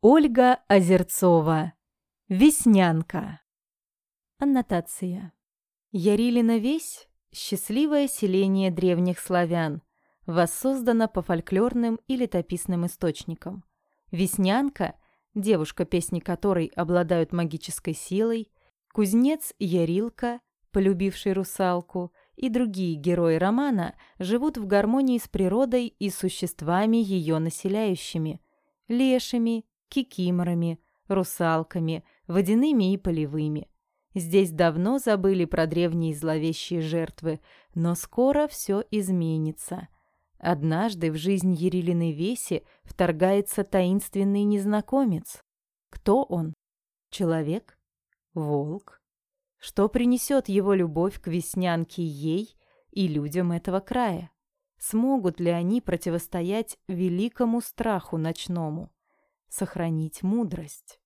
Ольга Озерцова. Веснянка. Аннотация. Ярилина весь – счастливое селение древних славян, воссоздано по фольклорным и летописным источникам. Веснянка, девушка, песни которой обладают магической силой, кузнец Ярилка, полюбивший русалку, и другие герои романа живут в гармонии с природой и существами ее населяющими – лешими, кикиморами, русалками, водяными и полевыми. Здесь давно забыли про древние зловещие жертвы, но скоро все изменится. Однажды в жизнь Ерилины Веси вторгается таинственный незнакомец. Кто он? Человек? Волк? Что принесет его любовь к веснянке ей и людям этого края? Смогут ли они противостоять великому страху ночному? сохранить мудрость.